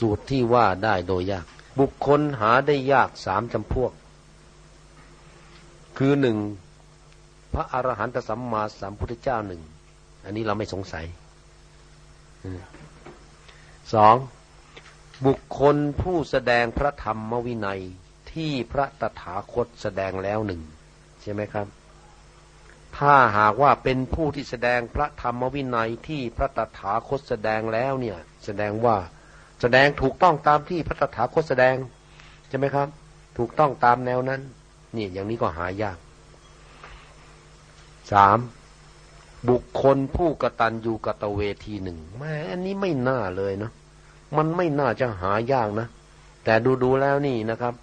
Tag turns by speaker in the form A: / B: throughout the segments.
A: สูตรที่ว่าได้โดยยาก บุคคลหาได้ยากสามจำพวก คือหนึ่งพระอรหันตสัมมาสัมพุทธเจ้าหนึ่ง อันนี้เราไม่สงสัยสองบุคคลผู้แสดงพระธรรมวินัยที่พระตถาคตแสดงแล้วหนึ่งใช่ไหมครับ ถ้าหากว่าเป็นผู้ที่แสดงพระธรรมวินัยที่พระตถาคตแสดงแล้วเนี่ย แสดงว่า แสดงถูกต้องตามที่พระตถาคตแสดงใช่ไหมครับ ถูกต้องตามแนวนั้น นี่อย่างนี้ก็หายากสามบุคคลผู้กตัญญูกตเวทีหนึ่งแม่อันนี้ไม่น่าเลยเนาะมันไม่น่าจะหายากนะ แต่ดูดูแล้วนี่นะครับ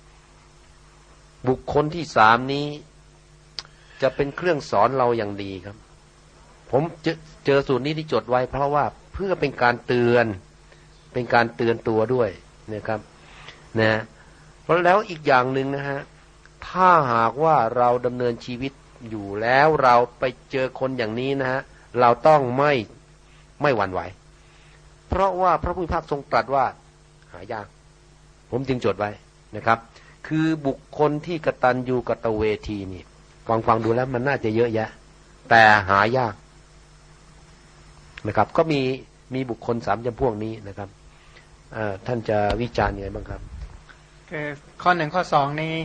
A: บุคคลที่สามนี้ จะเป็นเครื่องสอนเราอย่างดีครับ ผมเจอเจอสูตรนี้ที่จดไว้เพราะว่าเพื่อเป็นการเตือน เป็นการเตือนตัวด้วยนะครับนะเพราะแล้วอีกอย่างหนึ่งนะฮะถ้าหากว่าเราดำเนินชีวิตอยู่แล้วเราไปเจอคนอย่างนี้นะฮะเราต้องไม่ไม่หวั่นไหว เพราะว่าพระพุทธภาคทรงตรัสว่าหายาก ผมจึงจดไว้นะครับ คือบุคคลที่กตัญญูกตเวทีนี่ฟังฟังดูแล้วมันน่าจะเยอะแยะ แต่หายากนะครับ ก็มีมีบุคคลสามจำพวกนี้นะครับ ท่านจะวิจารณ์ยังไงบ้างครับ
B: คือข้อหนึ่งข้อสองนี้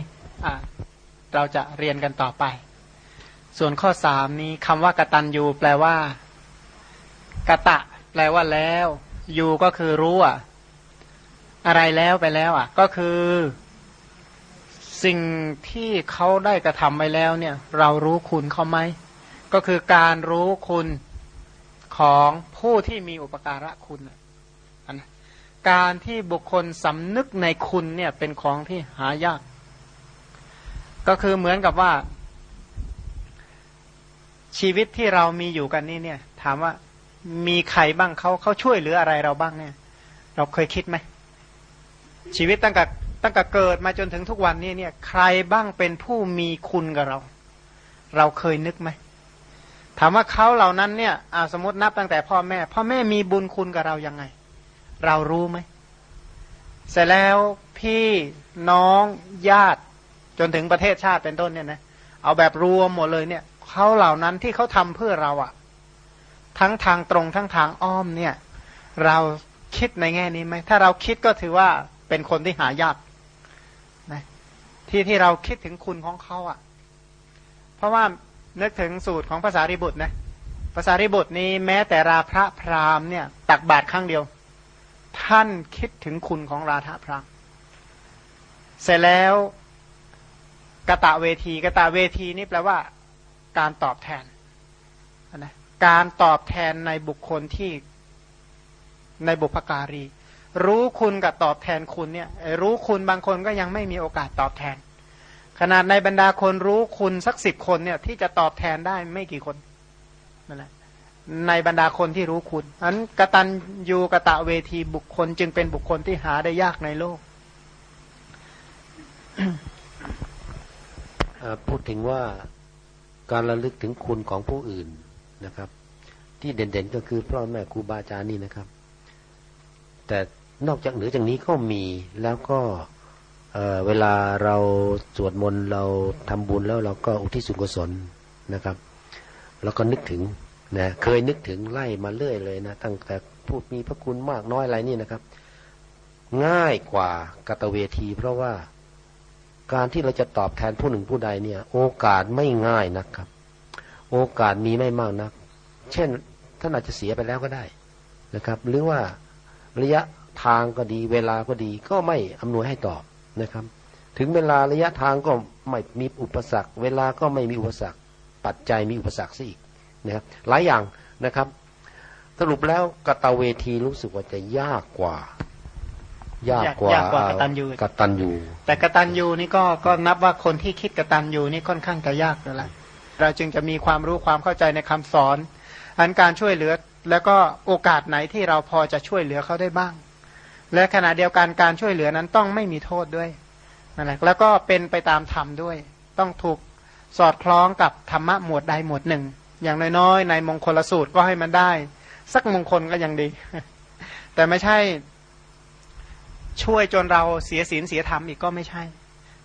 B: เราจะเรียนกันต่อไป ส่วนข้อสามนี้คำว่ากตัญญูแปลว่ากะตะ แปลว่าแล้วยูก็คือรู้อะอะไรแล้วไปแล้วอะ ก็คือ สิ่งที่เขาได้กระทำไปแล้วเนี่ย เรารู้คุณเขาไหมก็คือการรู้คุณของผู้ที่มีอุปการะคุณ การที่บุคคลสำนึกในคุณเนี่ยเป็นของที่หายาก ก็คือเหมือนกับว่า ชีวิตที่เรามีอยู่กันนี่เนี่ย ถามว่ามีใครบ้างเขาเขาช่วยเหลืออะไรเราบ้างเนี่ย เราเคยคิดไหมชีวิตตั้งแต่ตั้งแต่เกิดมาจนถึงทุกวันนี้เนี่ย ใครบ้างเป็นผู้มีคุณกับเรา เราเคยนึกไหมถามว่าเขาเหล่านั้นเนี่ยอาสมมตินับตั้งแต่พ่อแม่ พ่อแม่มีบุญคุณกับเรายังไง เรารู้ไหม เสร็จแล้วพี่น้องญาติจนถึงประเทศชาติเป็นต้นเนี่ยนะเอาแบบรวมหมดเลยเนี่ยเขาเหล่านั้นที่เขาทำเพื่อเราอะทั้งทางตรงทั้งทางอ้อมเนี่ย เราคิดในแง่นี้ไหมถ้าเราคิดก็ถือว่าเป็นคนที่หายากนะที่ที่เราคิดถึงคุณของเขาอะเพราะว่านึกถึงสูตรของภาษาริบุตรนะภาษาริบุตรนี้แม้แต่ราพระพราหมณ์เนี่ย ตักบาตรครั้งเดียว ท่านคิดถึงคุณของราธะพราหมณ์เสร็จแล้วกะตะเวทีกะตะเวทีนี่แปลว่า การตอบแทนนะการตอบแทนในบุคคลที่ในบุพการี รู้คุณกับตอบแทนคุณเนี่ยรู้คุณบางคนก็ยังไม่มีโอกาสตอบแทน ขนาดในบรรดาคนรู้คุณสักสิบคนเนี่ยที่จะตอบแทนได้ไม่กี่คนนั่นแหละ ในบรรดาคนที่รู้คุณอันกตันยูกะตะเวทีบุคคล จึงเป็นบุคคลที่หาได้ยากในโลก
A: พูดถึงว่าการระลึกถึงคุณของผู้อื่นนะครับ ที่เด่นๆก็คือพ่อแม่ครูบาอาจารย์นี่นะครับ แต่นอกจากเหนือจากนี้ก็มีแล้วก็เเวลาเราสวดมนต์เราทำบุญแล้วเราก็อุทิศส่วนกุศลนะครับ แล้วก็นึกถึง นะเคยนึกถึงไล่มาเรื่อยเลยนะตั้งแต่พูดมีพระคุณมากน้อยอะไรนี่นะครับ ง่ายกว่ากตเวที เพราะว่าการที่เราจะตอบแทนผู้หนึ่งผู้ใดเนี่ย โอกาสไม่ง่ายนะครับ โอกาสมีไม่มากนัก เช่นท่านอาจจะเสียไปแล้วก็ได้นะครับ หรือว่าระยะทางก็ดี เวลาก็ดีก็ไม่อำนวยให้ตอบนะครับ ถึงเวลาระยะทางก็ไม่มีอุปสรรค เวลาก็ไม่มีอุปสรรค ปัจจัยมีอุปสรรคซะอีก นะครับหลายอย่างนะครับ สรุปแล้วกตเวทีรู้สึกว่าจะยากกว่า ยากกว่ากว่ากตันยูกตันยู
B: แต่กตันยูนี่ก็ก็นับว่าคนที่คิดกตันยูนี่ค่อนข้างจะยากแล้วละเราจึงจะมีความรู้ความเข้าใจในคำสอนอันการช่วยเหลือแล้วก็โอกาสไหนที่เราพอจะช่วยเหลือเขาได้บ้าง และขณะเดียวกันการช่วยเหลือนั้นต้องไม่มีโทษด้วยนั่นแหละแล้วก็เป็นไปตามธรรมด้วย ต้องถูกสอดคล้องกับธรรมะหมวดใดหมวดหนึ่ง อย่างน้อยๆในมงคลสูตรก็ให้มันได้ สักมงคลก็ยังดี แต่ไม่ใช่ ช่วยจนเราเสียศีลเสียธรรมอีกก็ไม่ใช่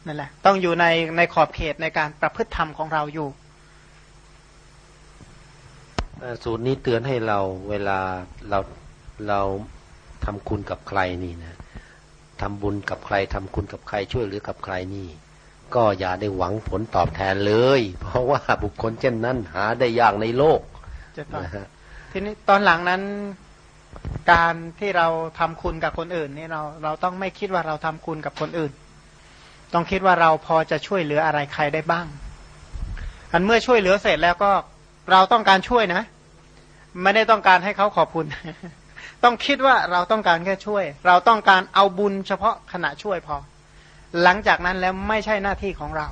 B: นั่นแหละ ต้องอยู่ในในขอบเขตในการประพฤติธรรมของเราอยู่
A: สูตรนี้เตือนให้เราเวลาเราเราทำคุณกับใครนี่นะทำบุญกับใครทำคุณกับใครช่วยเหลือกับใครนี่ ก็อย่าได้หวังผลตอบแทนเลย เพราะว่าบุคคลเช่นนั้นหาได้ยากในโลก
B: นะฮะทีนี้ตอนหลังนั้นการที่เราทำคุณกับคนอื่นนี่เราเราต้องไม่คิดว่าเราทำคุณกับคนอื่น ต้องคิดว่าเราพอจะช่วยเหลืออะไรใครได้บ้าง อันเมื่อช่วยเหลือเสร็จแล้วก็เราต้องการช่วยนะ ไม่ได้ต้องการให้เขาขอบคุณ ต้องคิดว่าเราต้องการแค่ช่วย เราต้องการเอาบุญเฉพาะขณะช่วยพอ หลังจากนั้นแล้วไม่ใช่หน้าที่ของเรา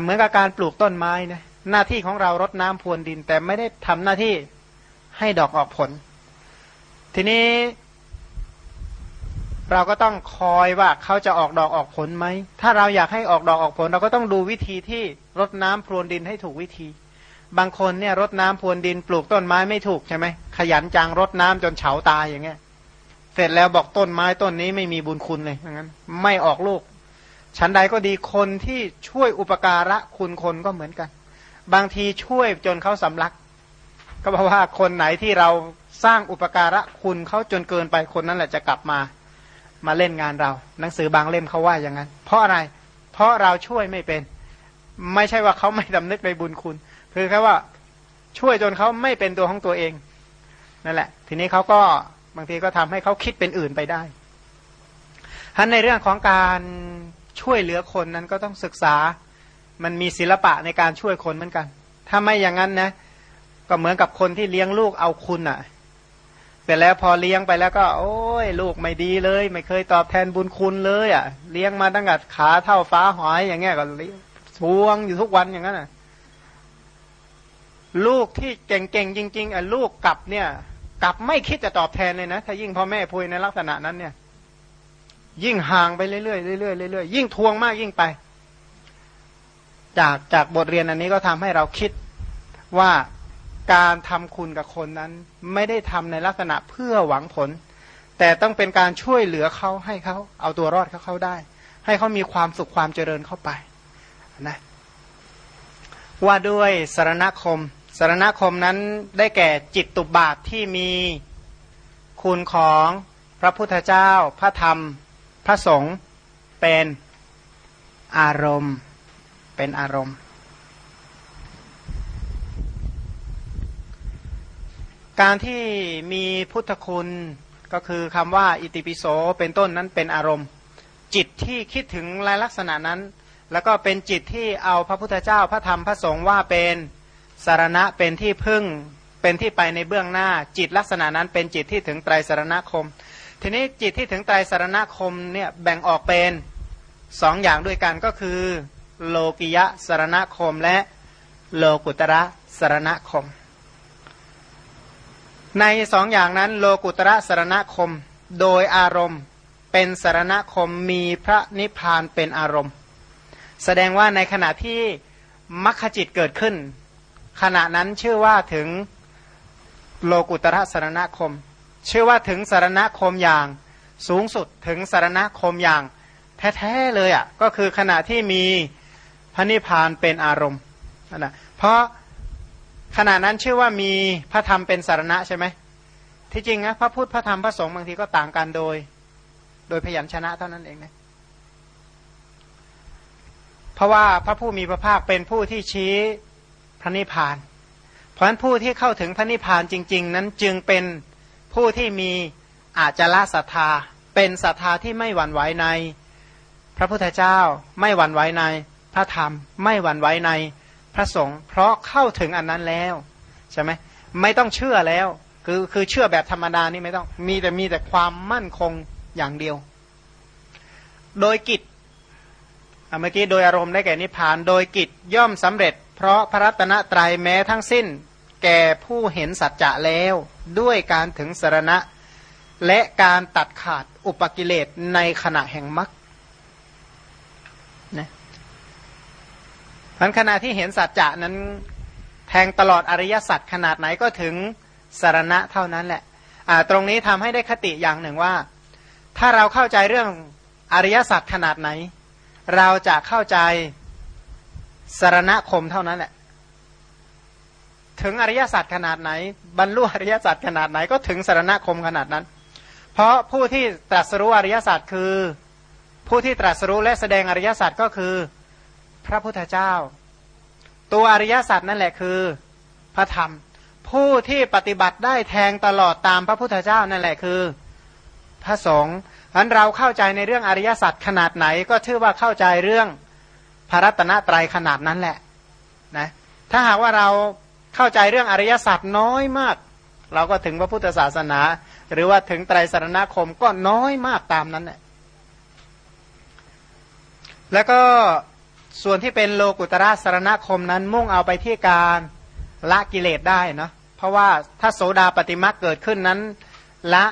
B: เหมือนกับการปลูกต้นไม้นะหน้าที่ของเรารดน้ำพรวนดิน แต่ไม่ได้ทำหน้าที่ให้ดอกออกผล ทีนี้เราก็ต้องคอยว่าเขาจะออกดอกออกผลไหม ถ้าเราอยากให้ออกดอกออกผล เราก็ต้องดูวิธีที่รดน้ำพรวนดินให้ถูกวิธี บางคนเนี่ยรดน้ำพรวนดิน ปลูกต้นไม้ไม่ถูกใช่ไหมขยันจังรดน้ำจนเฉาตายอย่างเงี้ย เสร็จแล้วบอกต้นไม้ต้นนี้ไม่มีบุญคุณเลยงั้น ไม่ออกลูก ชั้นใดก็ดีคนที่ช่วยอุปการะคุณคนก็เหมือนกัน บางทีช่วยจนเขาสำลัก ก็บอกว่าคนไหนที่เราสร้างอุปการะคุณเขาจนเกินไปคนนั้นแหละจะกลับมา มาเล่นงานเรา หนังสือบางเล่มเขาว่าอย่างนั้น เพราะอะไร เพราะเราช่วยไม่เป็น ไม่ใช่ว่าเขาไม่ดำนึกในบุญคุณคือแค่ว่าช่วยจนเขาไม่เป็นตัวของตัวเองนั่นแหละ ทีนี้เขาก็ บางทีก็ทำให้เขาคิดเป็นอื่นไปได้ท่านในเรื่องของการช่วยเหลือคนนั้นก็ต้องศึกษา มันมีศิลปะในการช่วยคนเหมือนกัน ถ้าไม่อย่างนั้นนะ ก็เหมือนกับคนที่เลี้ยงลูกเอาคุณอะ่ะแต่แล้วพอเลี้ยงไปแล้วก็ โอ้ยลูกไม่ดีเลย ไม่เคยตอบแทนบุญคุณเลยอะ เลี้ยงมาตั้งแต่ขาเท่าฟ้าหอยอย่างเงี้ยก็เลี้ยงทวงอยู่ทุกวันอย่างนั้นอะลูกที่เก่งๆจริง ๆอะลูกกลับเนี่ย กลับไม่คิดจะตอบแทนเลยนะ ถ้ายิ่งพ่อแม่พูดในลักษณะนั้นเนี่ย ยิ่งห่างไปเรื่อยๆเรื่อยๆเรื่อยๆยิ่งทวงมากยิ่งไป จากจากบทเรียนอันนี้ก็ทำให้เราคิดว่าการทำคุณกับคนนั้น ไม่ได้ทำในลักษณะเพื่อหวังผล แต่ต้องเป็นการช่วยเหลือเขาให้เขาเอาตัวรอดเขาเขาได้ ให้เขามีความสุขความเจริญเข้าไปนะว่าด้วยสารณคม สารณคมนั้นได้แก่จิตตุบาทที่มีคุณของพระพุทธเจ้า พระธรรม พระสงฆ์เป็นอารมณ์ เป็นอารมณ์ การที่มีพุทธคุณก็คือคำว่าอิติปิโสเป็นต้นนั้นเป็นอารมณ์ จิตที่คิดถึงลายลักษณะนั้น แล้วก็เป็นจิตที่เอาพระพุทธเจ้า พระธรรม พระสงฆ์ว่าเป็น สารณะเป็นที่พึ่งเป็นที่ไปในเบื้องหน้า จิตลักษณะนั้นเป็นจิตที่ถึงไตรสารณคม ทีนี้จิตที่ถึงไตรสารณคมเนี่ยแบ่งออกเป็นสองอย่างด้วยกันก็คือ โลกิยะสารณคมและโลกุตระสารณคม ในสองอย่างนั้น โลกุตระสารณคมโดยอารมณ์เป็นสารณคมมีพระนิพพานเป็นอารมณ์ แสดงว่าในขณะที่มัคคจิตเกิดขึ้น ขณะนั้นชื่อว่าถึงโลกุตระสารณคม ชื่อว่าถึงสารณคมอย่างสูงสุดถึงสารณคมอย่างแท้ๆเลยอะ่ะก็คือขณะที่มีพระนิพพานเป็นอารมณ์นะเพราะขณะนั้นชื่อว่ามีพระธรรมเป็นสารณะใช่ไหมที่จริงนะพระพุทธพระธรรมพระสงฆ์บางทีก็ต่างกันโดย โดยพยัญชนะเท่านั้นเองนะเพราะว่าพระผู้มีพระภาคเป็นผู้ที่ชี้ ระนิพพาน เพราะฉะนั้นผู้ที่เข้าถึงพระนิพพานจริง ๆ นั้นจึงเป็นผู้ที่มีอาจละศรัทธา เป็นศรัทธาที่ไม่หวั่นไหวใน พระพุทธเจ้าไม่หวั่นไหวในพระธรรม ไม่หวั่นไหวในพระสงฆ์เพราะเข้าถึงอันนั้นแล้วใช่ไหมไม่ต้องเชื่อแล้ว คือคือเชื่อแบบธรรมดานี่ไม่ต้องมีแต่มีแต่ความมั่นคงอย่างเดียว โดยกิจเมื่อกี้โดยอารมณ์ได้แก่นิพพาน โดยกิจย่อมสำเร็จ เพราะพระรัตนตรัยแม้ทั้งสิ้น แก่ผู้เห็นสัจจะแล้ว ด้วยการถึงสรณะ และการตัดขาดอุปกิเลสในขณะแห่งมรรคพันขณะที่เห็นสัจจะนั้นแทงตลอดอริยสัจขนาดไหนก็ถึงสารณะเท่านั้นแหละตรงนี้ทำให้ได้คติอย่างหนึ่งว่า ถ้าเราเข้าใจเรื่องอริยสัจขนาดไหน เราจะเข้าใจ สารณคมเท่านั้นแหละ ถึงอริยสัจขนาดไหน บรรลุอริยสัจขนาดไหนก็ถึงสารณคมขนาดนั้น เพราะผู้ที่ตรัสรู้อริยสัจคือ ผู้ที่ตรัสรู้และแสดงอริยสัจก็คือพระพุทธเจ้า ตัวอริยสัจนั่นแหละคือ พระธรรม ผู้ที่ปฏิบัติได้แทงตลอดตามพระพุทธเจ้านั่นแหละคือ พระสงฆ์อันเราเข้าใจในเรื่องอริยสัจขนาดไหนก็ชื่อว่าเข้าใจเรื่อง พระรัตนตรัยขนาดนั้นแหละนะถ้าหากว่าเราเข้าใจเรื่องอริยสัจน้อยมาก เราก็ถึงพระพุทธศาสนา หรือว่าถึงไตรสรณคมก็น้อยมากตามนั้นแหละแล้วก็ส่วนที่เป็นโลกุตระสารณคมนั้นมุ่งเอาไปที่การละกิเลสได้เนาะเพราะว่าถ้าโสดาปฏิมาเกิดขึ้นนั้นละ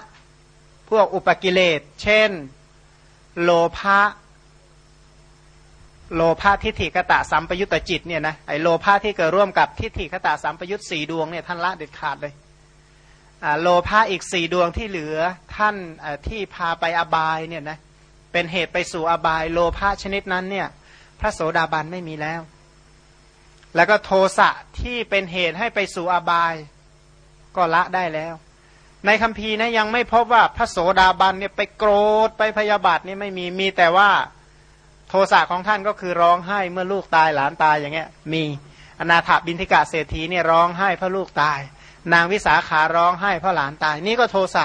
B: พวกอุปกิเลส เช่น โลภะ โลภะทิฏฐิกตะสัมปยุตตจิตเนี่ยนะไอโลภะที่เกิดร่วมกับทิฏฐิกตะสัมปยุตสี่ดวงเนี่ยท่านละเด็ดขาดเลยโลภะอีกสี่ดวงที่เหลือท่านที่พาไปอบายเนี่ยนะเป็นเหตุไปสู่อบาย โลภะชนิดนั้นเนี่ยพระโสดาบันไม่มีแล้ว แล้วก็โทสะที่เป็นเหตุให้ไปสู่อบาย ก็ละได้แล้ว ในคัมภีร์นะยังไม่พบว่าพระโสดาบันเนี่ยไปโกรธไปพยาบาทนี่ไม่มีมีแต่ว่า โทสะของท่านก็คือร้องไห้เมื่อลูกตายหลานตายอย่างเงี้ย มีอนาถบินทิกาเศรษฐีเนี่ยร้องไห้เพราะลูกตาย นางวิสาขาร้องไห้เพราะหลานตาย นี่ก็โทสะ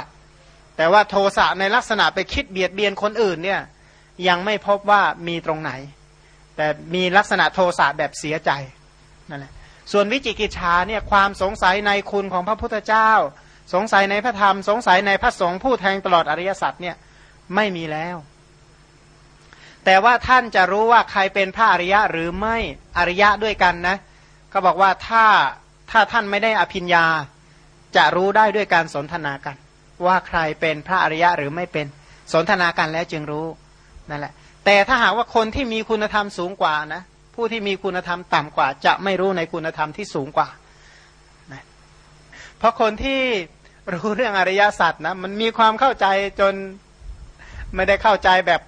B: แต่ว่าโทสะในลักษณะไปคิดเบียดเบียนคนอื่นเนี่ยยังไม่พบว่ามีตรงไหน แต่มีลักษณะโทสะแบบเสียใจนั่นแหละส่วนวิจิกิจชาเนี่ยความสงสัยในคุณของพระพุทธเจ้า สงสัยในพระธรรม สงสัยในพระสงฆ์ผู้แทงตลอดอริยสัจเนี่ยไม่มีแล้ว แต่ว่าท่านจะรู้ว่าใครเป็นพระอริยะหรือไม่อริยะด้วยกันนะก็บอกว่าถ้าถ้าท่านไม่ได้อภิญญา จะรู้ได้ด้วยการสนทนากัน ว่าใครเป็นพระอริยะหรือไม่เป็นสนทนากันแล้วจึงรู้นั่นแหละ แต่ถ้าหากว่าคนที่มีคุณธรรมสูงกว่านะผู้ที่มีคุณธรรมต่ำกว่า จะไม่รู้ในคุณธรรมที่สูงกว่าเพราะคนที่รู้เรื่องอริยสัจนะมันมีความเข้าใจจนไม่ได้เข้าใจแบบ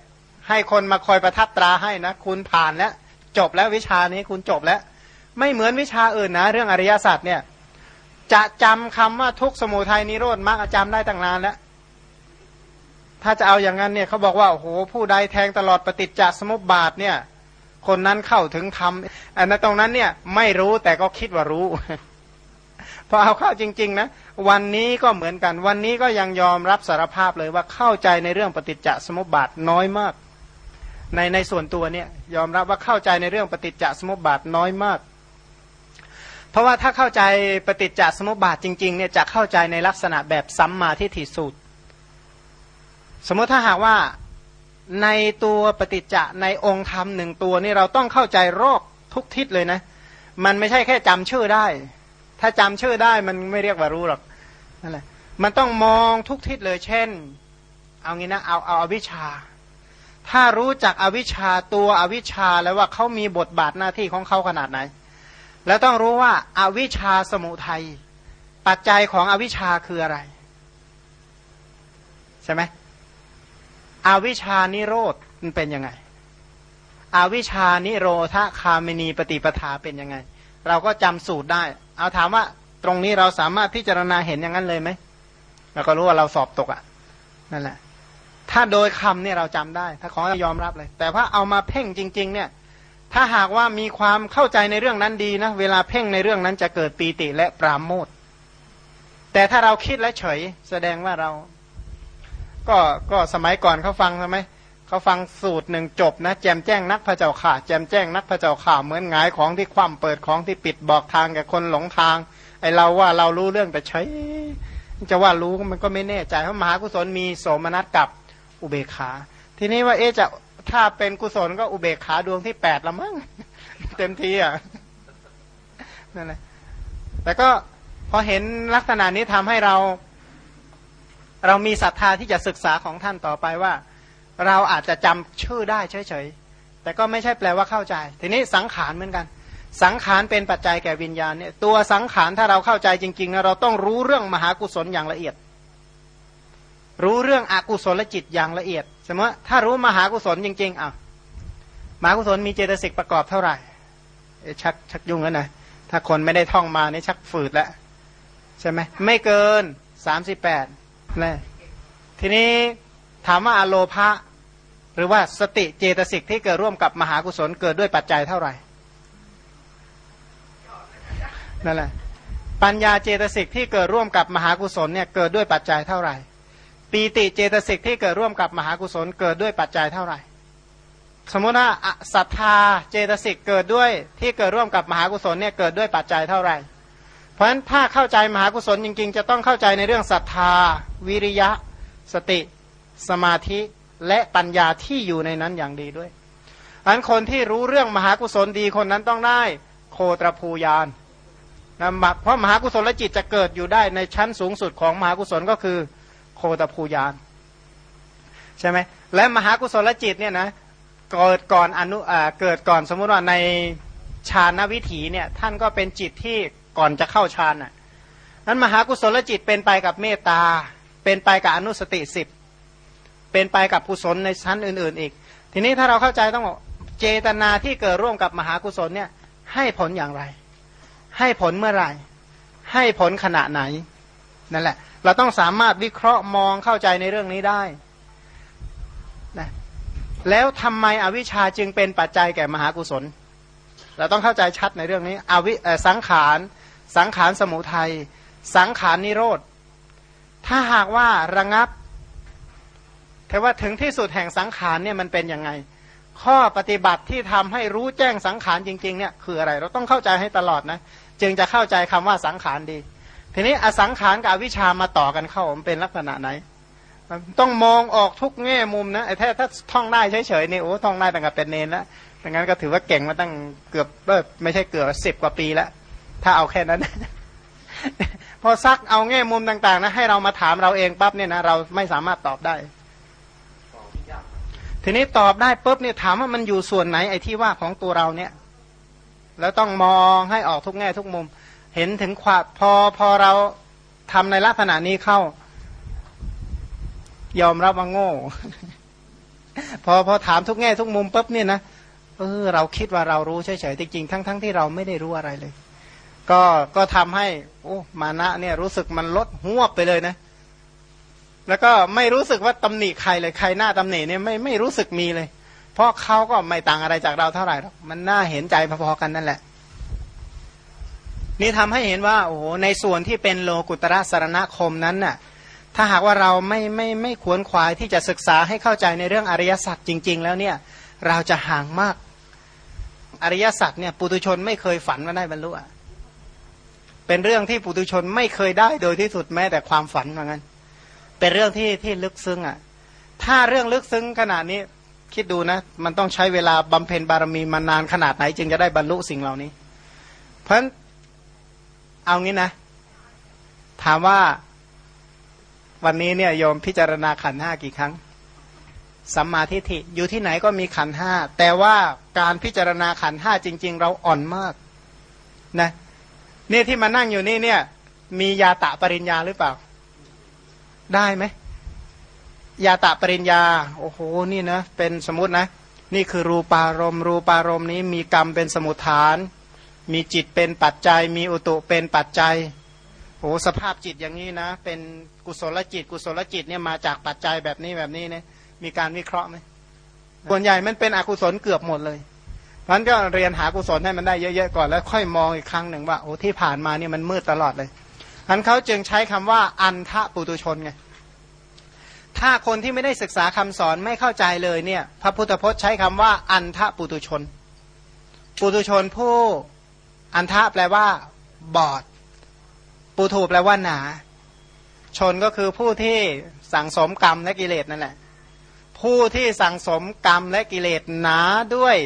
B: ให้คนมาคอยประทับตราให้นะคุณผ่านแล้วจบแล้ววิชานี้คุณจบแล้ว ไม่เหมือนวิชาอื่นนะ เรื่องอริยศาสัจเนี่ยจะจำคำว่าทุกสมุทัยนิโรธมรรคจำได้ตั้งนานแล้ว ถ้าจะเอาอย่างนั้นเนี่ยเขาบอกว่าโอ้โหผู้ใดแทงตลอดปฏิจจสมุปบาทเนี่ย คนนั้นเข้าถึงธรรมอันนั้นตรงนั้นเนี่ยไม่รู้แต่ก็คิดว่ารู้พอเอาเข้าจริง ๆ นะ วันนี้ก็เหมือนกัน วันนี้ก็ยังยอมรับสารภาพเลยว่าเข้าใจในเรื่องปฏิจจสมุปบาทน้อยมาก ในในส่วนตัวเนี่ยยอมรับว่าเข้าใจในเรื่องปฏิจจสมุปบาทน้อยมาก เพราะว่าถ้าเข้าใจปฏิจจสมุปบาทจริงๆเนี่ยจะเข้าใจในลักษณะแบบสัมมาทิฏฐิสูตร สมมติถ้าหากว่าในตัวปฏิจจะในองค์ธรรมหนึ่งตัวนี่เราต้องเข้าใจรอบทุกทิศเลยนะ มันไม่ใช่แค่จำชื่อได้ ถ้าจำชื่อได้มันไม่เรียกว่ารู้หรอกนั่นแหละมันต้องมองทุกทิศเลยเช่น เอางี้นะเอาเอาอวิชา ถ้ารู้จักอวิชชาตัวอวิชชาแล้วว่าเขามีบทบาทหน้าที่ของเขาขนาดไหน แล้วต้องรู้ว่าอาวิชชาสมุทัยปัจจัยของอวิชชาคืออะไร ใช่ไหมอวิชานิโรธมันเป็นยังไง อวิชานิโรธคามินีปฏิปทาเป็นยังไง เราก็จำสูตรได้ เอาถามว่าตรงนี้เราสามารถพิจารณาเห็นอย่างนั้นเลยไหมเราก็รู้ว่าเราสอบตกอะ่ะนั่นแหละ ถ้าโดยคำเนี่ยเราจำได้ ถ้าขอยอมรับเลย แต่ว่าเอามาเพ่งจริง ๆ เนี่ย ถ้าหากว่ามีความเข้าใจในเรื่องนั้นดีนะ เวลาเพ่งในเรื่องนั้นจะเกิดปีติและปราโมทแต่ถ้าเราคิดและเฉย แสดงว่าเรา ก็ก็สมัยก่อนเขาฟังใช่ไหมเขาฟังสูตรหนึ่งจบนะ แจมแจ้งนักพระเจ้าข่าแจมแจ้งนักพระเจ้าข่าเหมือนงายของที่คว่ำเปิดของที่ปิดบอกทางแก่คนหลงทาง ไอเราว่าเรารู้เรื่องแต่ใช้จะว่ารู้มันก็ไม่แน่ใจเพราะมหากุศลมีโสมนัสกับ อุเบกขา ทีนี้ว่าเอ๊จะถ้าเป็นกุศลก็อุเบกขาดวงที่แปดละมั้งเต็มทีอะนั่นแหละแต่ก็พอเห็นลักษณะนี้ทำให้เรา เรามีศรัทธาที่จะศึกษาของท่านต่อไปว่า เราอาจจะจำชื่อได้เฉยๆแต่ก็ไม่ใช่แปลว่าเข้าใจ ทีนี้สังขารเหมือนกัน สังขารเป็นปัจจัยแก่วิญญาณเนี่ยตัวสังขารถ้าเราเข้าใจจริงๆนะเราต้องรู้เรื่องมหากุศลอย่างละเอียด รู้เรื่องอกุศลจิตอย่างละเอียด สมมติถ้ารู้มหากุศลจริงๆอะมหากุศลมีเจตสิกประกอบเท่าไหร่ชักชักยุ่งแล้วนะถ้าคนไม่ได้ท่องมานี่ชักฝืดแล้วใช่ไหมไม่เกินสามสิบแปดนะทีนี้ถามว่าอโลภะหรือว่าสติเจตสิกที่เกิดร่วมกับมหากุศลเกิดด้วยปัจจัยเท่าไหร่นั่นแหละปัญญาเจตสิกที่เกิดร่วมกับมหากุศลเนี่ยเกิดด้วยปัจจัยเท่าไหร่ ปีติเจตสิกที่เกิดร่วมกับมหากุศลเกิดด้วยปัจจัยเท่าไหร่ สมมติว่าศรัทธาเจตสิกเกิดด้วยที่เกิดร่วมกับมหากุศลเนี่ยเกิดด้วยปัจจัยเท่าไหร่ เพราะฉะนั้นถ้าเข้าใจมหากุศลจริง ๆ จะต้องเข้าใจในเรื่องศรัทธา วิริยะ สติ สมาธิและปัญญาที่อยู่ในนั้นอย่างดีด้วยอันคนที่รู้เรื่องมหากุศลดีคนนั้นต้องได้โคตรภูยานนะเพราะมหากุศลจิตจะเกิดอยู่ได้ในชั้นสูงสุดของมหากุศลก็คือ โคตภูยานใช่ไหมและมหากุศลจิตเนี่ยนะเกิดก่อนอนุเกิดก่อนสมมุติว่าในฌานวิถีเนี่ยท่านก็เป็นจิตที่ก่อนจะเข้าฌานน่ะนั้นมหากุศลจิตเป็นไปกับเมตตา เป็นไปกับอนุสติสิบเป็นไปกับกุศลในชั้นอื่น ๆ อีก ทีนี้ถ้าเราเข้าใจต้องบอกเจตนาที่เกิดร่วมกับมหากุศลเนี่ยให้ผลอย่างไร ให้ผลเมื่อไหร่ ให้ผลขณะไหน นั่นแหละ เราต้องสามารถวิเคราะห์มองเข้าใจในเรื่องนี้ได้นะแล้วทำไมอวิชชาจึงเป็นปัจจัยแก่มหากุศล เราต้องเข้าใจชัดในเรื่องนี้อวิสังขาร สังขารสมุทัย สังขารนิโรธ ถ้าหากว่าระงับแต่ว่าถึงที่สุดแห่งสังขารเนี่ยมันเป็นยังไง ข้อปฏิบัติที่ทำให้รู้แจ้งสังขารจริงๆเนี่ยคืออะไร เราต้องเข้าใจให้ตลอดนะ จึงจะเข้าใจคำว่าสังขารดี ทีนี้อสังขารกับวิชามาต่อกันเข้ามันเป็นลักษณะไหน ต้องมองออกทุกแง่มุมนะไอ้แท้ถ้าท่องได้เฉยๆนี่โอ้ท่องได้ตั้งแต่เป็นเนนแล้วดังนั้นก็ถือว่าเก่งมาตั้งเกือบไม่ใช่เกือบสิบกว่าปีแล้ว ถ้าเอาแค่นั้น พอซักเอาแง่มุมต่างๆนะให้เรามาถามเราเองปั๊บเนี่ยนะเราไม่สามารถตอบได้ ทีนี้ตอบได้ปุ๊บเนี่ยถามว่ามันอยู่ส่วนไหนไอ้ที่ว่าของตัวเราเนี่ย แล้วต้องมองให้ออกทุกแง่ทุกมุม เห็นถึงความพอพอเราทำในลักษณะนี้เข้า ยอมรับว่าโง่ พอพอถามทุกแง่ทุกมุมปุ๊บเนี่ยนะเออเราคิดว่าเรารู้เฉยๆจริงๆทั้งๆทที่เราไม่ได้รู้อะไรเลย ก็ก็ทำให้ โอ้มานะเนี่ยรู้สึกมันลดหัวไปเลยนะ แล้วก็ไม่รู้สึกว่าตำหนิใครเลยใครหน้าตำหนิเนี่ยไม่ไม่รู้สึกมีเลย เพราะเขาก็ไม่ต่างอะไรจากเราเท่าไหร่หรอกมันน่าเห็นใจพอๆกันนั่นแหละ นี่ทำให้เห็นว่าโอ้โหในส่วนที่เป็นโลกุตระสารณคมนั้นน่ะถ้าหากว่าเราไม่ไม่ไม่ควรควายที่จะศึกษาให้เข้าใจในเรื่องอริยสัจจริง ๆ แล้วเนี่ยเราจะห่างมากอริยสัจเนี่ยปุตุชนไม่เคยฝันว่าได้บรรลุเป็นเรื่องที่ปุตุชนไม่เคยได้โดยที่สุดแม้แต่ความฝันเหมือนกันเป็นเรื่องที่ที่ลึกซึ้งอะถ้าเรื่องลึกซึ้งขนาดนี้คิดดูนะ มันต้องใช้เวลาบำเพ็ญบารมีมานานขนาดไหน จึงจะได้บรรลุสิ่งเหล่านี้ เพราะฉะนั้น เอางี้นะ ถามว่าวันนี้เนี่ยโยมพิจารณาขันห้ากี่ครั้ง สัมมาทิฏฐิอยู่ที่ไหนก็มีขันห้า แต่ว่าการพิจารณาขันห้าจริง ๆ เราอ่อนมากนะนี่ที่มานั่งอยู่นี่เนี่ย มียาตะปริญญาหรือเปล่า ได้ไหมยาตะปริญญา โอ้โหนี่นะเป็นสมมตินะ นี่คือรูปารมณ์รูปารมณ์นี้มีกรรมเป็นสมุทฐาน มีจิตเป็นปัจจัย มีอุตุเป็นปัจจัยโอ้สภาพจิตอย่างนี้นะ เป็นกุศลจิต กุศลจิตเนี่ยมาจากปัจจัยแบบนี้แบบนี้เนี่ยมีการวิเคราะห์ไหมส่วนใหญ่มันเป็นอกุศลเกือบหมดเลยเพราะนั้นก็เรียนหากุศลให้มันได้เยอะๆก่อนแล้วค่อยมองอีกครั้งหนึ่งว่าโอ้ที่ผ่านมาเนี่ยมันมืดตลอดเลยอันเขาจึงใช้คำว่าอันทะปุตุชนไงถ้าคนที่ไม่ได้ศึกษาคำสอนไม่เข้าใจเลยเนี่ย พระพุทธพจน์ใช้คำว่าอันทะปุตุชน ปุตุชนผู้ อันทะแปลว่า บอดปุถุแปลว่าหนา ชนก็คือผู้ที่สั่งสมกรรมและกิเลสนั่นแหละ ผู้ที่สั่งสมกรรมและกิเลสหนาด้วย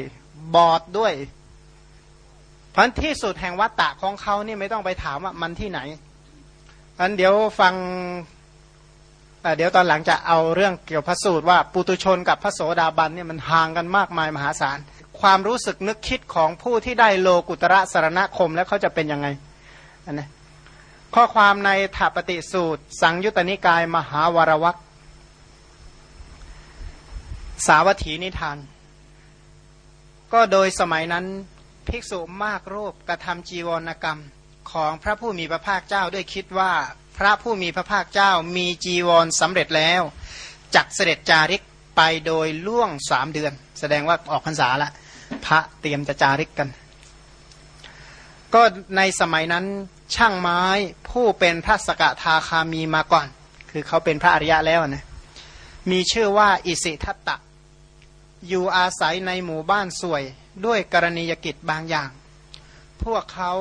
B: บอดด้วยเพราะที่สุดแห่งวัตตะของเขานี่ไม่ต้องไปถามว่ามันที่ไหนอันเดี๋ยวฟังเดี๋ยวตอนหลังจะเอาเรื่องเกี่ยวพระสูตรว่าปุตุชนกับพระโสดาบันเนี่ยมันห่างกันมากมายมหาศาล ความรู้สึกนึกคิดของผู้ที่ได้โลกุตระสารณคมแล้วเขาจะเป็นยังไงอันนี้ข้อความในถาปฏิสูตร สังยุตตนิกายมหาวรวัคสาวัตถีนิทาน ก็โดยสมัยนั้นภิกษุมากรูปกระทำจีวรกรรมของพระผู้มีพระภาคเจ้าด้วยคิดว่าพระผู้มีพระภาคเจ้ามีจีวรสำเร็จแล้วจักเสด็จจาริกไปโดยล่วงสามเดือน แสดงว่าออกพรรษาละ พระเตรียมจะจาริกกัน ก็ในสมัยนั้นช่างไม้ผู้เป็นพระสกทาคามีมาก่อน คือเขาเป็นพระอริยะแล้วนะมีชื่อว่าอิสิทัตตะ อยู่อาศัยในหมู่บ้านสวยด้วยกรณียกิจบางอย่าง พวกเขา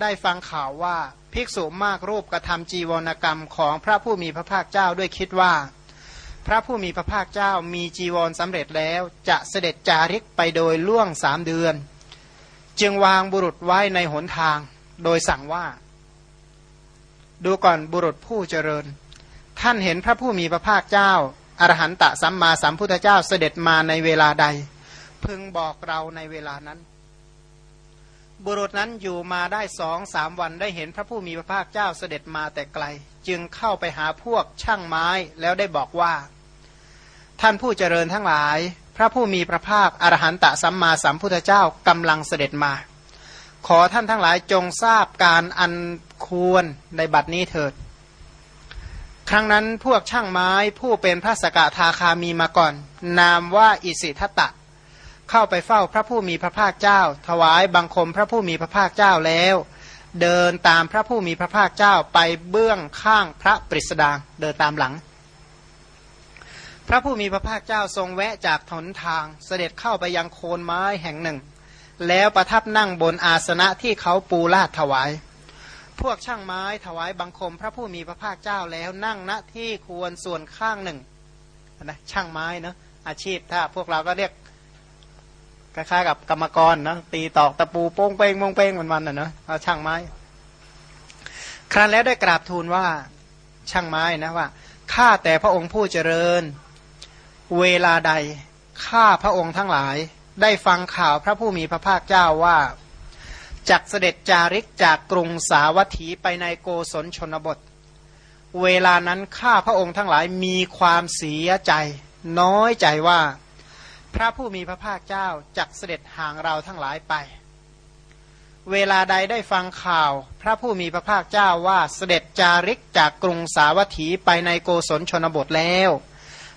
B: ได้ฟังข่าวว่าภิกษุมากรูปกระทำจีวรกรรมของพระผู้มีพระภาคเจ้าด้วยคิดว่า พระผู้มีพระภาคเจ้ามีจีวรสำเร็จแล้วจะเสด็จจาริกไปโดยล่วงสามเดือน จึงวางบุรุษไว้ในหนทาง โดยสั่งว่า ดูก่อนบุรุษผู้เจริญ ท่านเห็นพระผู้มีพระภาคเจ้าอรหันตะสัมมาสัมพุทธเจ้าเสด็จมาในเวลาใด พึงบอกเราในเวลานั้น บุรุษนั้นอยู่มาได้สองสามวันได้เห็นพระผู้มีพระภาคเจ้าเสด็จมาแต่ไกล จึงเข้าไปหาพวกช่างไม้แล้วได้บอกว่า ท่านผู้เจริญทั้งหลาย พระผู้มีพระภาคอรหันตสัมมาสัมพุทธเจ้ากำลังเสด็จมา ขอท่านทั้งหลายจงทราบการอันควรในบัดนี้เถิด ครั้งนั้นพวกช่างไม้ผู้เป็นพระสกทาคามีมาก่อน นามว่าอิสิทัตตะ เข้าไปเฝ้าพระผู้มีพระภาคเจ้า ถวายบังคมพระผู้มีพระภาคเจ้าแล้ว เดินตามพระผู้มีพระภาคเจ้าไปเบื้องข้างพระปริสดางเดินตามหลัง พระผู้มีพระภาคเจ้าทรงแวะจากถนทางเสด็จเข้าไปยังโคนไม้แห่งหนึ่ง แล้วประทับนั่งบนอาสนะที่เขาปูลาดถวาย พวกช่างไม้ถวายบังคมพระผู้มีพระภาคเจ้าแล้วนั่งณที่ควรส่วนข้างหนึ่งนะช่างไม้เนาะอาชีพถ้าพวกเราก็เรียก คล้ายๆกับกรรมกรเนาะตีตอกตะปูโป้งเป้งโป้งเป้งวันๆน่ะเนาะช่างไม้ ครั้นแล้วได้กราบทูลว่าช่างไม้นะว่าข้าแต่พระองค์ผู้เจริญ เวลาใดข้าพระองค์ทั้งหลาย ได้ฟังข่าวพระผู้มีพระภาคเจ้าว่าจักเสด็จจาริกจากกรุงสาวัตถีไปในโกศลชนบท เวลานั้นข้าพระองค์ทั้งหลายมีความเสียใจ น้อยใจว่า พระผู้มีพระภาคเจ้าจักเสด็จห่างเราทั้งหลายไป เวลาใดได้ฟังข่าว พระผู้มีพระภาคเจ้าว่าเสด็จจาริกจากกรุงสาวัตถีไปในโกศลชนบทแล้ว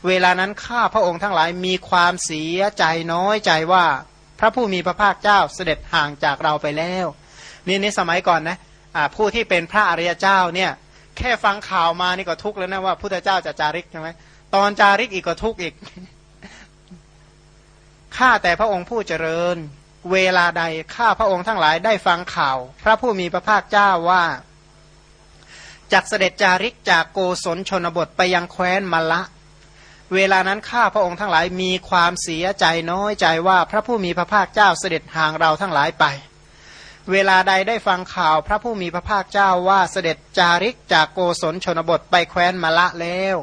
B: เวลานั้นข้าพระองค์ทั้งหลายมีความเสียใจน้อยใจว่า พระผู้มีพระภาคเจ้าเสด็จห่างจากเราไปแล้วนี่ในสมัยก่อนนะผู้ที่เป็นพระอริยเจ้าเนี่ยแค่ฟังข่าวมานี่ก็ทุกข์แล้วนะว่าพุทธเจ้าจะจาริกใช่ไหมตอนจาริกอีกก็ทุกข์อีก ข้าแต่พระองค์ผู้เจริญ เวลาใดข้าพระองค์ทั้งหลายได้ฟังข่าว พระผู้มีพระภาคเจ้าว่าจากเสด็จจาริกจากโกศลชนบทไปยังแคว้นมละ เวลานั้นข้าพระองค์ทั้งหลายมีความเสียใจน้อยใจว่าพระผู้มีพระภาคเจ้าเสด็จห่างเราทั้งหลายไป เวลาใดได้ฟังข่าวพระผู้มีพระภาคเจ้าว่าเสด็จจาริกจากโกศลชนบทไปแคว้นมละแล้ว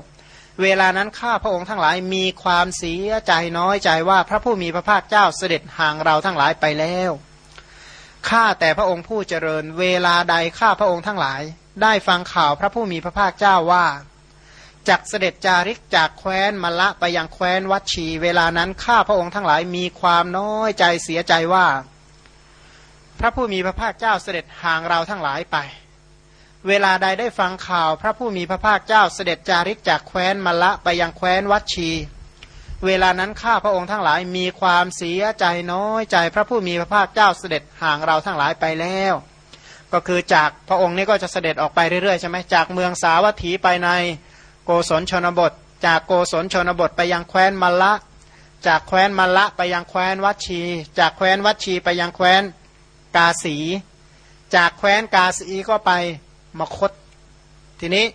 B: เวลานั้นข้าพระองค์ทั้งหลายมีความเสียใจน้อยใจว่าพระผู้มีพระภาคเจ้าเสด็จห่างเราทั้งหลายไปแล้วข้าแต่พระองค์ผู้เจริญ เวลาใดข้าพระองค์ทั้งหลาย ได้ฟังข่าวพระผู้มีพระภาคเจ้าว่าจากเสด็จจาริกจากแคว้นมละไปยังแคว้นวัชี เวลานั้นข้าพระองค์ทั้งหลายมีความน้อยใจเสียใจว่า พระผู้มีพระภาคเจ้าเสด็จห่างเราทั้งหลายไป เวลาใดได้ฟังข่าวพระผู้มีพระภาคเจ้าเสด็จจาริกจากแคว้นมละไปยังแคว้นวัดชี เวลานั้นข้าพระองค์ทั้งหลายมีความเสียใจน้อยใจพระผู้มีพระภาคเจ้าเสด็จห่างเราทั้งหลายไปแล้ว ก็คือจากพระองค์นี้ก็จะเสด็จออกไปเรื่อยๆใช่ไหมจากเมืองสาวัตถีไปในโกศลชนบท จากโกศลชนบทไปยังแคว้นมละ จากแคว้นมละไปยังแคว้นวัดชี จากแคว้นวัดชีไปยังแคว้นกาสี จากแคว้นกาสีก็ไป มคต ทีนี้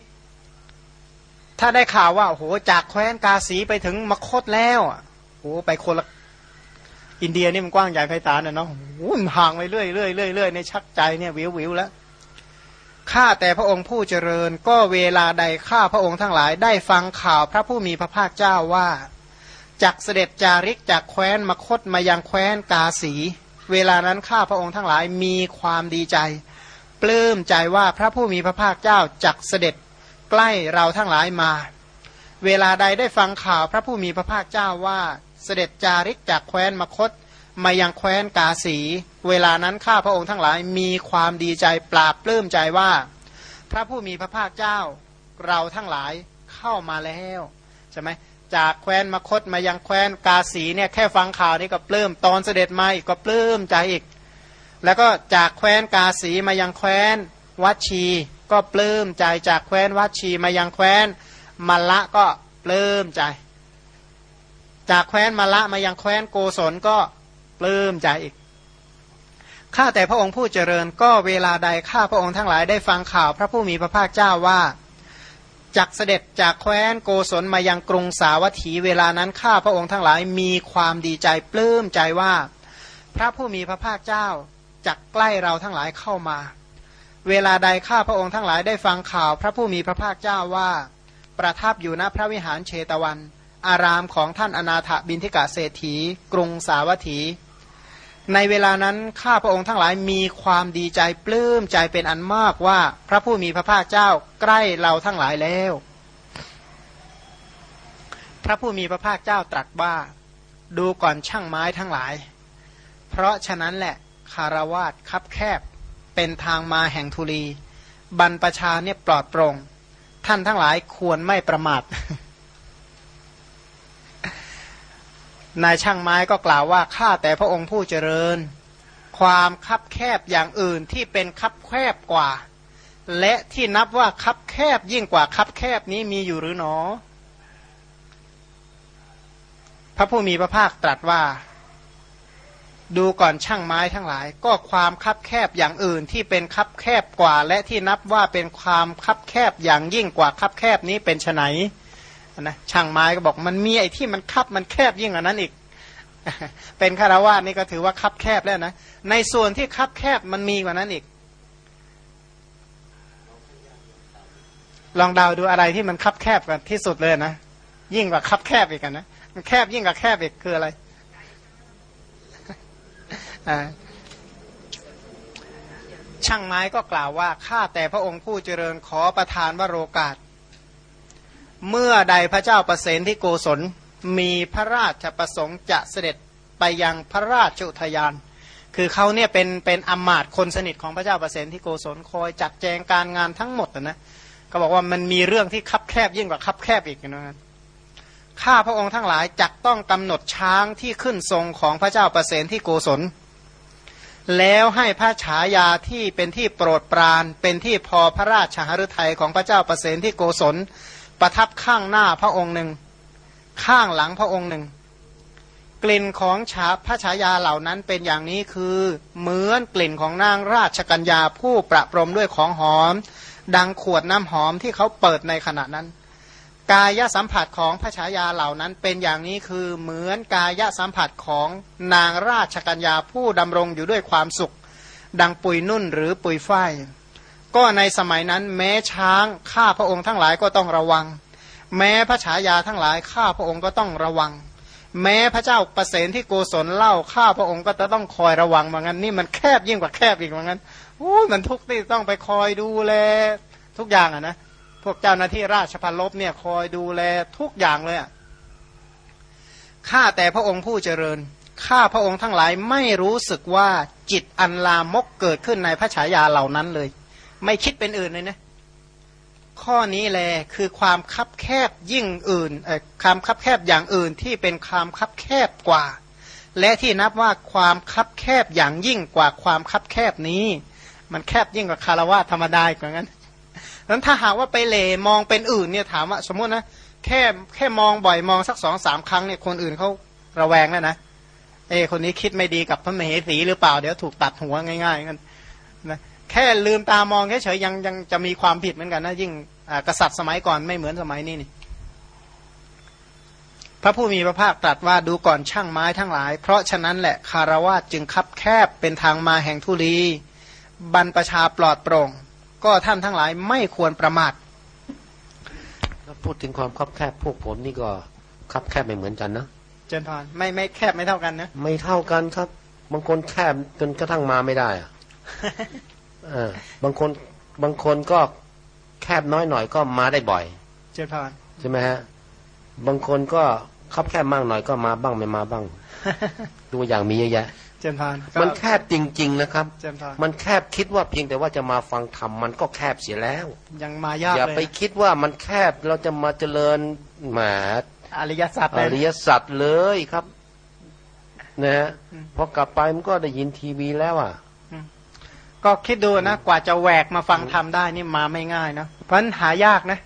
B: ถ้าได้ข่าวว่าโอ้โหจากแคว้นกาสีไปถึงมคตแล้วโอ้โหไปคนละอินเดียนี่มันกว้างใหญ่ไพศาลนะเนาะโอ้ห่างไปเรื่อยเรื่อยเรื่อยเรื่อยในชักใจเนี่ยวิววิวแล้วข้าแต่พระองค์ผู้เจริญก็เวลาใดข้าพระองค์ทั้งหลายได้ฟังข่าวพระผู้มีพระภาคเจ้าว่าจากเสด็จจาริกจากแคว้นมคตมายังแคว้นกาสี เวลานั้นข้าพระองค์ทั้งหลายมีความดีใจ ลื้มใจว่าพระผู้มีพระภาคเจ้าจักเสด็จใกล้เราทั้งหลายมา เวลาใดได้ฟังข่าวพระผู้มีพระภาคเจ้าว่าเสด็จจาริกจากแคว้นมคต มายังแคว้นกาสี เวลานั้นข้าพระองค์ทั้งหลายมีความดีใจปราบปลื้มใจว่า พระผู้มีพระภาคเจ้าเราทั้งหลายเข้ามาแล้วใช่ไหมจากแคว้นมคตมายังแคว้นกาสีเนี่ยแค่ฟังข่าวนี้ก็ปลื้มตอนเสด็จมาอีกก็ปลื้มใจอีก แล้วก็จากแคว้นกาสีมายังแคว้นวัชี ก็ปลื้มใจจากแคว้นวัชีมายังแคว้นมัลละก็ปลื้มใจ จากแคว้นมัลละมายังแคว้นโกศลก็ปลื้มใจอีกข้าแต่พระองค์ผู้เจริญก็เวลาใดข้าพระองค์ทั้งหลายได้ฟังข่าวพระผู้มีพระภาคเจ้าว่าจากเสด็จจากแคว้นโกศลมายังกรุงสาวัตถีเวลานั้นข้าพระองค์ทั้งหลายมีความดีใจปลื้มใจว่า พระผู้มีพระภาคเจ้า จักใกล้เราทั้งหลายเข้ามา เวลาใดข้าพระองค์ทั้งหลายได้ฟังข่าวพระผู้มีพระภาคเจ้าว่า ประทับอยู่ณพระวิหารเชตวัน อารามของท่านอนาถบินทิกาเศรษฐี กรุงสาวัตถี ในเวลานั้นข้าพระองค์ทั้งหลายมีความดีใจปลื้มใจเป็นอันมากว่าพระผู้มีพระภาคเจ้าใกล้เราทั้งหลายแล้ว พระผู้มีพระภาคเจ้าตรัสว่าดูก่อนช่างไม้ทั้งหลาย เพราะฉะนั้นแหละ คารวาสคับแคบ เป็นทางมาแห่งทุลี บรรปชาเนี่ยปลอดโปร่งท่านทั้งหลายควรไม่ประมาทนายช่างไม้ก็กล่าวว่าข้าแต่พระองค์ผู้เจริญ ความคับแคบอย่างอื่นที่เป็นคับแคบกว่า และที่นับว่าคับแคบยิ่งกว่าคับแคบนี้มีอยู่หรือหนอ พระผู้มีพระภาคตรัสว่า ดูก่อนช่างไม้ทั้งหลาย ก็ความคับแคบอย่างอื่นที่เป็นคับแคบกว่า และที่นับว่าเป็นความคับแคบอย่างยิ่งกว่าคับแคบนี้เป็นไนนะช่างไม้ก็บอกมันมีไอ้ที่มันคับมันแคบยิ่งกว่านั้นอีก เป็นคารวาสนี่ก็ถือว่าคับแคบแล้วนะในส่วนที่คับแคบมันมีกว่านั้นอีก ลองเดาดูอะไรที่มันคับแคบกันที่สุดเลยนะยิ่งกว่าคับแคบอีกกันนะมันแคบยิ่งกว่าแคบอีกคืออะไร ช่างไม้ก็กล่าวว่าข้าแต่พระองค์ผู้เจริญขอประทานวโรกาส เมื่อใดพระเจ้าประเสนที่โกศลมีพระราชประสงค์จะเสด็จไปยังพระราชอุทยาน คือเขาเนี่ยเป็นเป็นอมาตคนสนิทของพระเจ้าประเสนที่โกศลคอยจัดแจงการงานทั้งหมดนะก็บอกว่ามันมีเรื่องที่คับแคบยิ่งกว่าคับแคบอีกนะข้าพระองค์ทั้งหลายจักต้องกำหนดช้างที่ขึ้นทรงของพระเจ้าประเสนที่โกศล แล้วให้พระฉายาที่เป็นที่โปรดปราน เป็นที่พอพระราชหฤทัยของพระเจ้าประเสนที่โกศล ประทับข้างหน้าพระองค์หนึ่ง ข้างหลังพระองค์หนึ่ง กลิ่นของฉาพระฉายาเหล่านั้นเป็นอย่างนี้คือเหมือนกลิ่นของนางราชกัญญาผู้ประปรมด้วยของหอม ดังขวดน้ำหอมที่เขาเปิดในขณะนั้น กายสัมผัสของพระฉายาเหล่านั้นเป็นอย่างนี้คือเหมือนกายสัมผัสของนางราชกัญญาผู้ดำรงอยู่ด้วยความสุข ดังปุยนุ่นหรือปุยฝ้ายก็ในสมัยนั้นแม้ช้างข้าพระองค์ทั้งหลายก็ต้องระวัง แม้พระฉายาทั้งหลายข้าพระองค์ก็ต้องระวัง แม้พระเจ้าประเสนที่โกศลเล่าข้าพระองค์ก็จะต้องคอยระวังเหมือนกันนี่มันแคบยิ่งกว่าแคบอีกเหมือนกันโอ้มันทุกที่ต้องไปคอยดูแลทุกอย่างอะนะ พวกเจ้าหน้าที่ราชพันลบเนี่ยคอยดูแลทุกอย่างเลยข้าแต่พระองค์ผู้เจริญ ข้าพระองค์ทั้งหลายไม่รู้สึกว่าจิตอันลามกเกิดขึ้นในพระฉายาเหล่านั้นเลย ไม่คิดเป็นอื่นเลยนะข้อนี้แหละคือความคับแคบยิ่งอื่นความคับแคบอย่างอื่นที่เป็นความคับแคบกว่า และที่นับว่าความคับแคบอย่างยิ่งกว่าความคับแคบนี้ มันแคบยิ่งกว่าคารวะธรรมดาอย่างนั้น นั้นถ้าหากว่าไปเลมองเป็นอื่นเนี่ยถามว่าสมมตินะแค่แค่มองบ่อยมองสักสองสามครั้งเนี่ยคนอื่นเขาระแวงแล้วนะเอคนนี้คิดไม่ดีกับพระมเหสีหรือเปล่าเดี๋ยวถูกตัดหัวง่ายๆกันนะแค่ลืมตามองเฉยๆยังยังจะมีความผิดเหมือนกันนะยิ่งกษัตริย์สมัยก่อนไม่เหมือนสมัยนี้นี่พระผู้มีพระภาคตรัสว่าดูก่อนช่างไม้ทั้งหลาย เพราะฉะนั้นแหละคารวะจึงคับแคบเป็นทางมาแห่งทุลีบรรประชาปลอดโปร่ง ก็ท่านทั้งหลายไม่ควรประมาท
A: พูดถึงความคับแคบพวกผมนี่ก็คับแคบไม่เหมือนกันนะ
B: เจนพานไม่ไม่แคบไม่เท่ากันนะ
A: ไม่เท่ากันครับ บางคนแคบจนกระทั่งมาไม่ได้อะบางคนบางคนก็แคบน้อยหน่อยก็มาได้บ่อย
B: เจ้าพาน
A: ใช่ไหมฮะบางคนก็คับแคบมากหน่อยก็มาบ้างไม่มาบ้างตัวอย่างมีเยอะแยะ
B: เจมพานก็
A: มันแคบจริง ๆ นะครับ
B: เจมพาน
A: มันแคบคิดว่าเพียงแต่ว่าจะมาฟังธรรมมันก็แคบเสียแล้ว
B: ยังมายาก
A: อย่า
B: เลย
A: ไปคิดว่ามันแคบเราจะมาเจริญแหม
B: อริยสัจ
A: อ
B: เลย
A: ริยสัจเลยครับนะฮะ
B: อืม
A: พอกลับไปมันก็ได้ยินทีวีแล้วอะ
B: ก็คิดดูนะ กว่าจะแหวกมาฟังธรรมได้นี่มาไม่ง่ายนะเพราะฉะนั้นหายากนะ